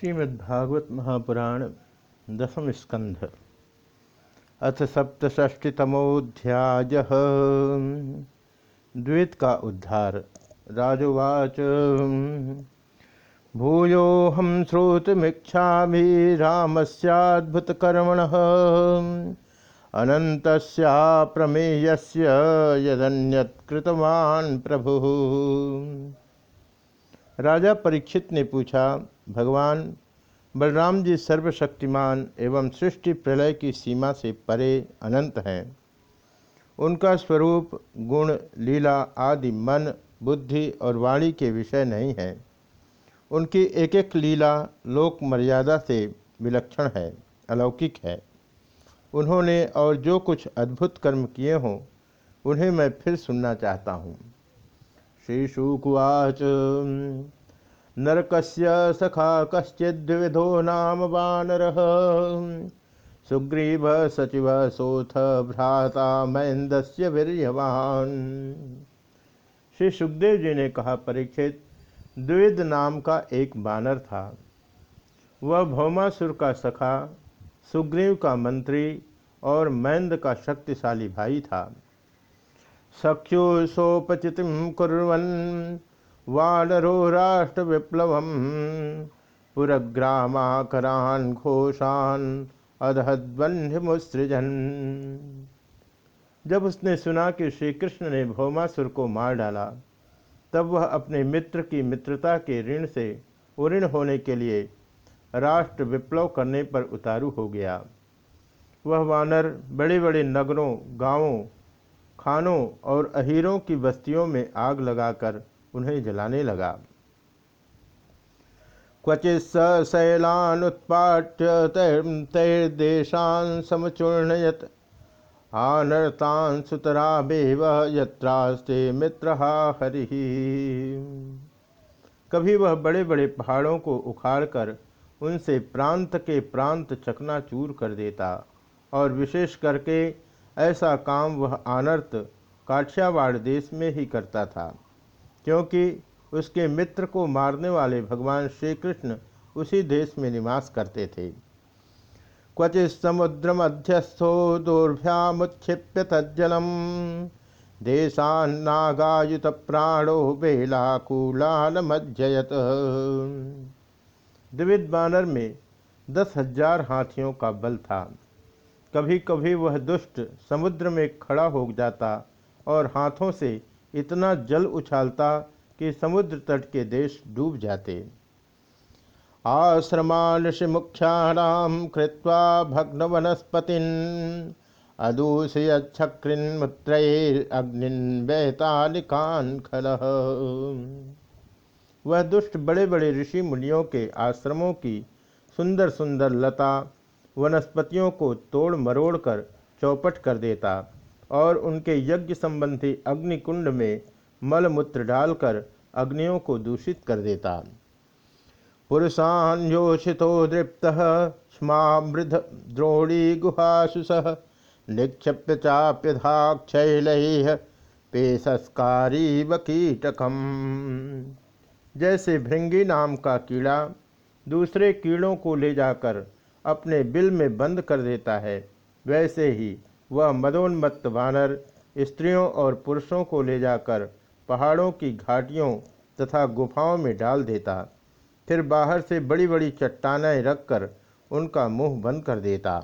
श्रीमद्भागवत महापुराण दसम स्कंध अथ सप्तष्टितमोध्याय द्वित का उद्धार। राजुवाच। भूयो हम श्रोतमीक्षा रामस्याद्भुतकर्मण अनंत प्रमेय यदन्यत्कृतवान् प्रभु। राजा परीक्षित ने पूछा, भगवान बलराम जी सर्वशक्तिमान एवं सृष्टि प्रलय की सीमा से परे अनंत हैं। उनका स्वरूप, गुण, लीला आदि मन, बुद्धि और वाणी के विषय नहीं है। उनकी एक एक लीला लोक मर्यादा से विलक्षण है, अलौकिक है। उन्होंने और जो कुछ अद्भुत कर्म किए हों, उन्हें मैं फिर सुनना चाहता हूँ। श्रीशुकुवाच नरकस्य सखा कश्चिद्विधो नाम वानर। सुग्रीव सचिव सोथ भ्राता महेंद्रस्य वीर्यवान। श्री सुखदेव जी ने कहा, परीक्षित द्विद नाम का एक बानर था। वह भौमासुर का सखा, सुग्रीव का मंत्री और मैंद का शक्तिशाली भाई था। सख्युसोपचितिम कुरन वानरो राष्ट्र विप्लव पुरग्रामाकरान घोषान मुसृजन जब उसने सुना कि श्री कृष्ण ने भौमासुर को मार डाला, तब वह अपने मित्र की मित्रता के ऋण से उऋण होने के लिए राष्ट्र विप्लव करने पर उतारू हो गया। वह वानर बड़े बड़े नगरों, गाँवों, खानों और अहीरों की बस्तियों में आग लगाकर उन्हें जलाने लगा। क्वचित स शैलानुत्पाट्य तैर्देशान समचूर्णयत। आनर्तान सुतराबेव यत्रास्ते मित्र हरि। कभी वह बड़े बड़े पहाड़ों को उखाड़कर उनसे प्रांत के प्रांत चकनाचूर कर देता और विशेष करके ऐसा काम वह आनर्त काठियावाड़ देश में ही करता था। क्योंकि उसके मित्र को मारने वाले भगवान श्री कृष्ण उसी देश में निवास करते थे। क्वचि समुद्र मध्यस्थो दुर्भ्यामुक्षिप्य तज्जलम देशान्नागायुत प्राणो बेलाकुलाल मज्जयत द्विविध बानर में दस हज़ार हाथियों का बल था। कभी कभी वह दुष्ट समुद्र में खड़ा हो जाता और हाथों से इतना जल उछालता कि समुद्र तट के देश डूब जाते। आश्रमानुषि मुख्याणाम कृत्वा भग्न वनस्पतिन अदूषयक्रिन मुत्रग्निन बेतालिकान खल। वह दुष्ट बड़े बड़े ऋषि मुनियों के आश्रमों की सुंदर सुंदर लता वनस्पतियों को तोड़ मरोड़ कर चौपट कर देता। और उनके यज्ञ संबंधी अग्निकुंड में मलमूत्र डालकर अग्नियों को दूषित कर देता। पुरुषान योषितो दृप्त स्मामृध द्रोणी गुहासुस निक्षप्य चाप्यधाक्षल पेशस्कारी कीटकम। जैसे भृंगी नाम का कीड़ा दूसरे कीड़ों को ले जाकर अपने बिल में बंद कर देता है, वैसे ही वह मदोन्मत्त वानर स्त्रियों और पुरुषों को ले जाकर पहाड़ों की घाटियों तथा गुफाओं में डाल देता। फिर बाहर से बड़ी बड़ी चट्टानें रखकर उनका मुँह बंद कर देता।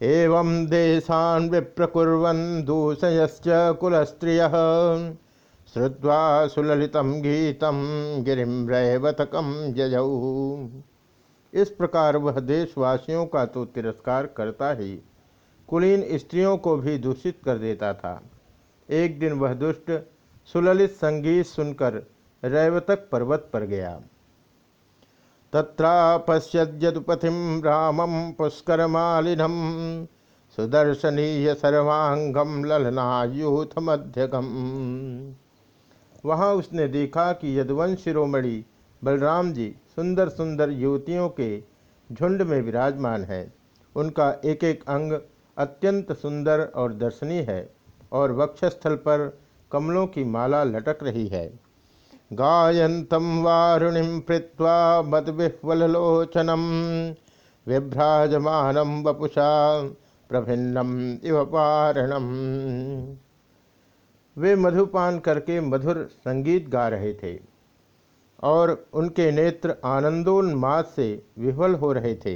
एवं देशान विप्रकुर्वन दूषयश्च कुल स्त्रिय श्रुवा सुललितम गीतम गिरिम रैवतकम जयऊ इस प्रकार वह देशवासियों का तो तिरस्कार करता ही कुलीन स्त्रियों को भी दूषित कर देता था। एक दिन वह दुष्ट, सुललित संगीत सुनकर रैवतक पर्वत पर गया। तत्रापश्यद्यदुपथिम रामम पुष्कर मालिनम सुदर्शनीय सर्वांगम ललनायूथ मध्यगम वहाँ उसने देखा कि यदुवंश शिरोमणि बलराम जी सुंदर सुंदर युवतियों के झुंड में विराजमान है। उनका एक एक अंग अत्यंत सुंदर और दर्शनीय है और वक्षस्थल पर कमलों की माला लटक रही है। गायन्तं वारुणिं प्रीत्वा मद्विह्वलोचनं विभ्राजमानं वपुषा प्रभिन्नम इव पारणम वे मधुपान करके मधुर संगीत गा रहे थे और उनके नेत्र आनंदोन्माद से विह्वल हो रहे थे।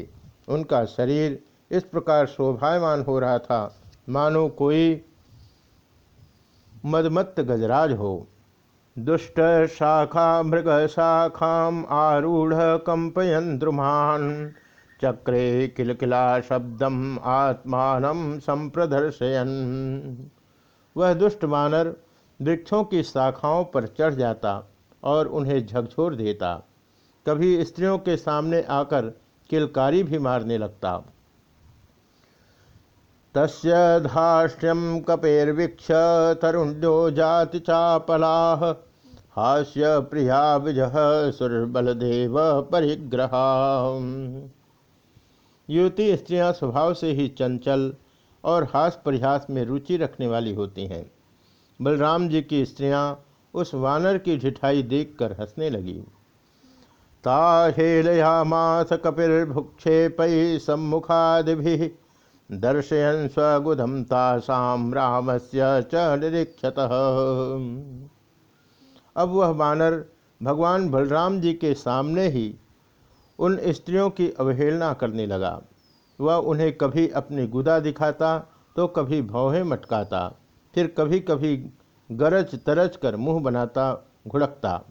उनका शरीर इस प्रकार शोभायमान हो रहा था। मानो कोई मदमत्त गजराज हो। दुष्ट शाखा मृग शाखाम आरूढ़ कंपयन द्रुमान चक्रे किलकिला शब्दम आत्मान संप्रदर्शयन। वह दुष्ट मानर वृक्षों की शाखाओं पर चढ़ जाता और उन्हें झकझोर देता। कभी स्त्रियों के सामने आकर किलकारी भी मारने लगता। तस्य धाष्ट्यम कपेर्वीक्ष तरुण्यो जाति चापला। हास्य प्रिया विजह सुरबलदेव परिग्रह युवती स्त्रियाँ स्वभाव से ही चंचल और हास परिहास में रुचि रखने वाली होती हैं। बलराम जी की स्त्रियाँ उस वानर की ढिठाई देखकर हंसने लगी। ताहेलयामास कपिर्भुक्षेपै सम्मुखादि दर्शयन स्वगुधम तासाम राम से च निरीक्षत। अब वह वानर भगवान बलराम जी के सामने ही उन स्त्रियों की अवहेलना करने लगा। वह उन्हें कभी अपनी गुदा दिखाता तो कभी भौहें मटकाता, फिर कभी कभी गरज तरज कर मुँह बनाता, घुड़कता।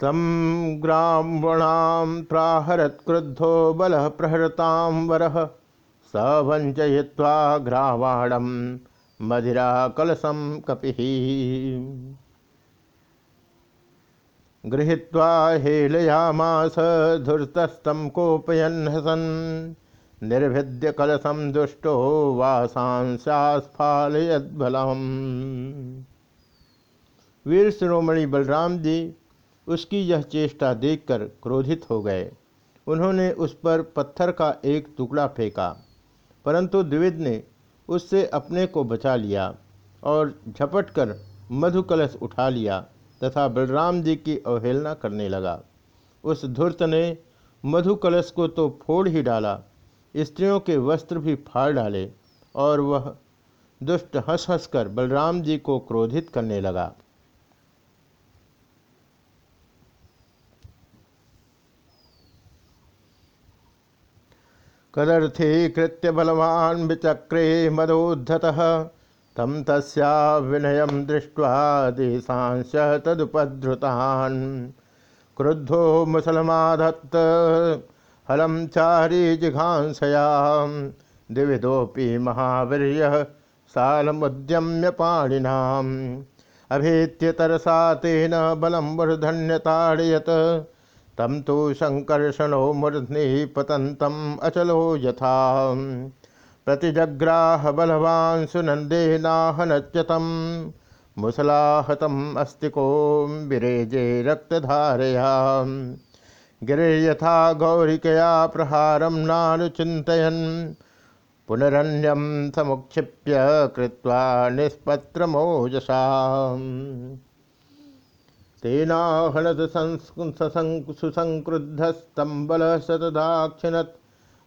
तम ग्रामणाम प्राहरत क्रुद्धो बल प्रहरताम वर सवंचय्वा ग्रावाणम मदिरा कलशम कपि। गृहीत्वा हेलयामास धूर्तस्तम कोपयन हसन। निर्भिद्य कलशम दुष्टो वासांस्फालयद्बलम वीर शिरोमणि बलराम जी उसकी यह चेष्टा देखकर क्रोधित हो गए। उन्होंने उस पर पत्थर का एक टुकड़ा फेंका, परंतु द्विविद ने उससे अपने को बचा लिया और झपट कर मधु कलश उठा लिया तथा बलराम जी की अवहेलना करने लगा। उस धूर्त ने मधु कलश को तो फोड़ ही डाला, स्त्रियों के वस्त्र भी फाड़ डाले और वह दुष्ट हंस हंस कर बलराम जी को क्रोधित करने लगा। कदर्थी कृत्य बलवान विचक्रे मदोद्धत। तम तस्या विनय दृष्ट्वा देशांश तदुपद्रुतान। क्रुद्धो मुसलमाधत्त हलम चारी जिघांसयाम। दिविदोपि महावीर सालमुद्यम्य पाणिनाम। अभेत्य तरसा तेन बलम वर्धन्यताड़यत। तम तो संकर्षणो मूर्धनि पतंतम अचलो यथा। प्रतिजग्राह बलवान सुनंदेनाहनच्यतम मुसलाहतम अस्तिको विरेजे रक्तधारया। गिरिर्यथा गौरिकया प्रहारम नानुचिन्तयन् पुनरन्यं समुक्षिप्य कृत्वा निष्पत्रमोजसा। तेनाहनद सुसंक्रुद्धस्तम्बलः सतदाक्षिणत्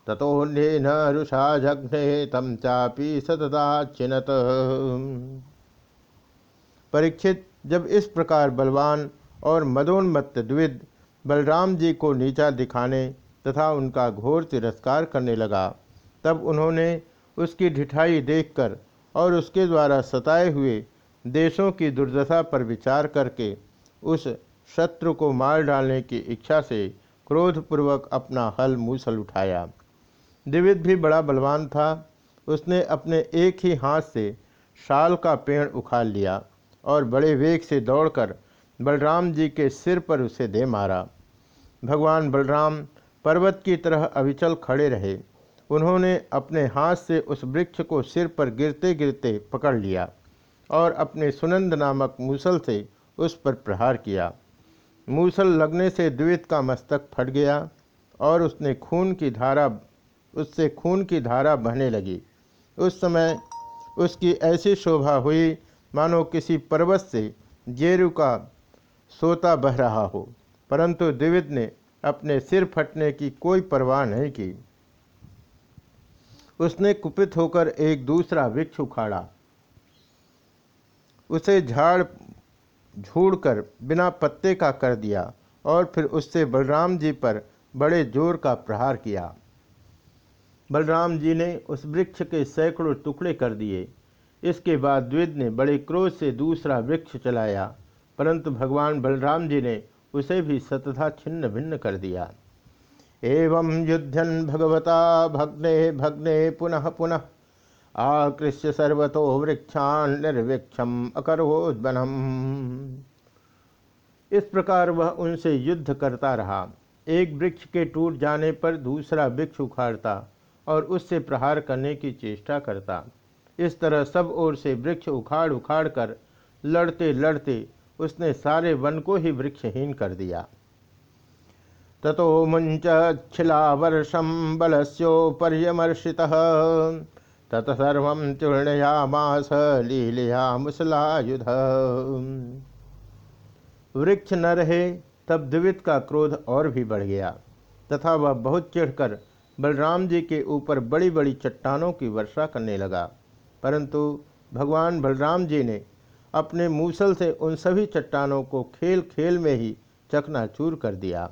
ततोन्येन रुषा जघ्ने तं चापि सतदाक्षिणत। परीक्षित, जब इस प्रकार बलवान और मदोन्मत्त द्विद बलराम जी को नीचा दिखाने तथा उनका घोर तिरस्कार करने लगा, तब उन्होंने उसकी ढिठाई देखकर और उसके द्वारा सताए हुए देशों की दुर्दशा पर विचार करके उस शत्रु को मार डालने की इच्छा से क्रोधपूर्वक अपना हल मूसल उठाया। दिविद भी बड़ा बलवान था। उसने अपने एक ही हाथ से शाल का पेड़ उखाड़ लिया और बड़े वेग से दौड़कर बलराम जी के सिर पर उसे दे मारा। भगवान बलराम पर्वत की तरह अविचल खड़े रहे। उन्होंने अपने हाथ से उस वृक्ष को सिर पर गिरते गिरते पकड़ लिया और अपने सुनंद नामक मूसल से उस पर प्रहार किया। मूसल लगने से द्वित का मस्तक फट गया और उसने खून की धारा, उससे खून की धारा बहने लगी। उस समय उसकी ऐसी शोभा हुई, मानो किसी पर्वत से जेरू का सोता बह रहा हो, परंतु द्विविद ने अपने सिर फटने की कोई परवाह नहीं की। उसने कुपित होकर एक दूसरा वृक्ष उखाड़ा। उसे झाड़ झूड़कर बिना पत्ते का कर दिया और फिर उससे बलराम जी पर बड़े ज़ोर का प्रहार किया। बलराम जी ने उस वृक्ष के सैकड़ों टुकड़े कर दिए। इसके बाद द्विद ने बड़े क्रोध से दूसरा वृक्ष चलाया, परंतु भगवान बलराम जी ने उसे भी सतथा छिन्न भिन्न कर दिया। एवं युद्धन भगवता भग्ने भग्ने पुनः पुनः आकृष्य सर्वतो वृक्षान निर्वृक्षम अकरोद्वनम इस प्रकार वह उनसे युद्ध करता रहा। एक वृक्ष के टूट जाने पर दूसरा वृक्ष उखाड़ता और उससे प्रहार करने की चेष्टा करता। इस तरह सब ओर से वृक्ष उखाड़ उखाड़ कर लड़ते लड़ते उसने सारे वन को ही वृक्षहीन कर दिया। ततो मुंचिलावर्षम बलस्योपर्यमर्षित। तत्सर्व चूर्णयामास लीलया मुसलायुध वृक्ष न रहे, तब द्वित का क्रोध और भी बढ़ गया, तथा वह बहुत चिढ़कर बलराम जी के ऊपर बड़ी बड़ी चट्टानों की वर्षा करने लगा। परंतु भगवान बलराम जी ने अपने मूसल से उन सभी चट्टानों को खेल खेल में ही चकनाचूर कर दिया।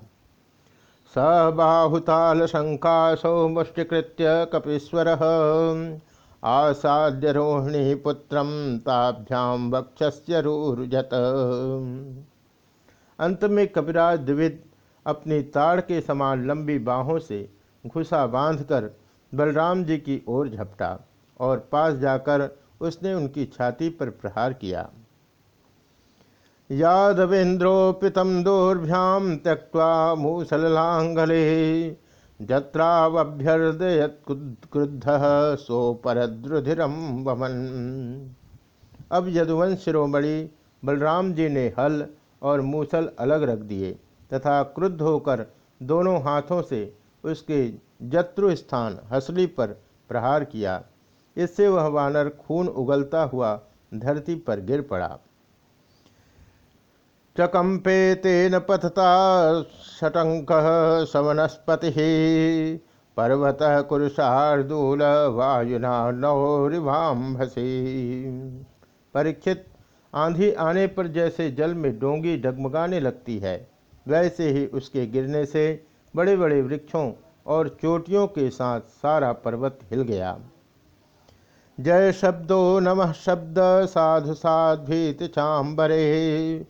स बाहुताल शंकाशो मुष्टिकृत्य कपीश्वर। आसाद्य रोहिणी पुत्र ताभ्याम वक्षस्यरूरुजत अंत में कपिराज द्विविद अपनी ताड़ के समान लंबी बाहों से घुसा बांधकर बलराम जी की ओर झपटा और पास जाकर उसने उनकी छाती पर प्रहार किया। यादवेन्द्रोपितम दोर्भ्याम त्यक्वा मूसलांगले जत्रावभ्यर्दयत क्रुद्ध सोपरद्रुधिरम वमन। अब यदुवंश शिरोमणि बलराम जी ने हल और मूसल अलग रख दिए तथा क्रुद्ध होकर दोनों हाथों से उसके जत्रु स्थान हसली पर प्रहार किया। इससे वह वानर खून उगलता हुआ धरती पर गिर पड़ा। चकंपे तेन पथता षटंक सवनस्पति पर्वत कुरुषार्दूल वायुना नौरिभाम्भसी परीक्षित, आंधी आने पर जैसे जल में डोंगी डगमगाने लगती है, वैसे ही उसके गिरने से बड़े बड़े वृक्षों और चोटियों के साथ सारा पर्वत हिल गया। जय शब्दो नमः शब्द, साधु साध्वीत चाबरे।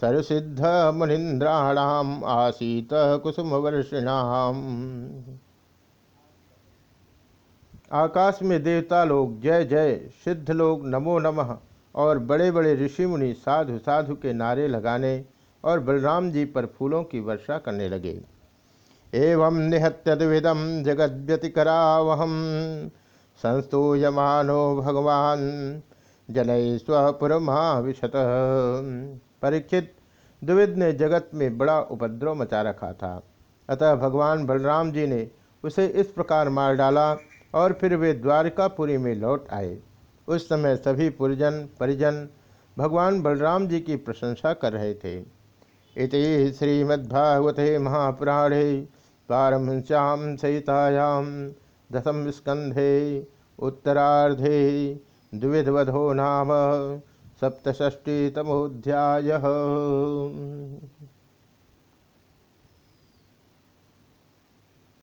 सरसिद्ध मुनिंद्राणाम आसीत कुसुम वर्षिणाम आकाश में देवता लोग जय जय, सिद्ध लोग नमो नमः, और बड़े बड़े ऋषि मुनि साधु साधु के नारे लगाने और बलराम जी पर फूलों की वर्षा करने लगे। एवं निहत्य द्विदम जगद्यतिकरावहम संस्तूयमानो भगवान जनय स्वपुरमाविशत परीक्षित द्विद ने जगत में बड़ा उपद्रव मचा रखा था। अतः भगवान बलराम जी ने उसे इस प्रकार मार डाला और फिर वे द्वारकापुरी में लौट आए। उस समय सभी पुरजन परिजन भगवान बलराम जी की प्रशंसा कर रहे थे। इति श्रीमद्भागवते महापुराणे पारमश्याम सहितायाम दशम स्कंधे उत्तरार्धे द्विधवधो नाम। सप्तष्टीतमोध्याय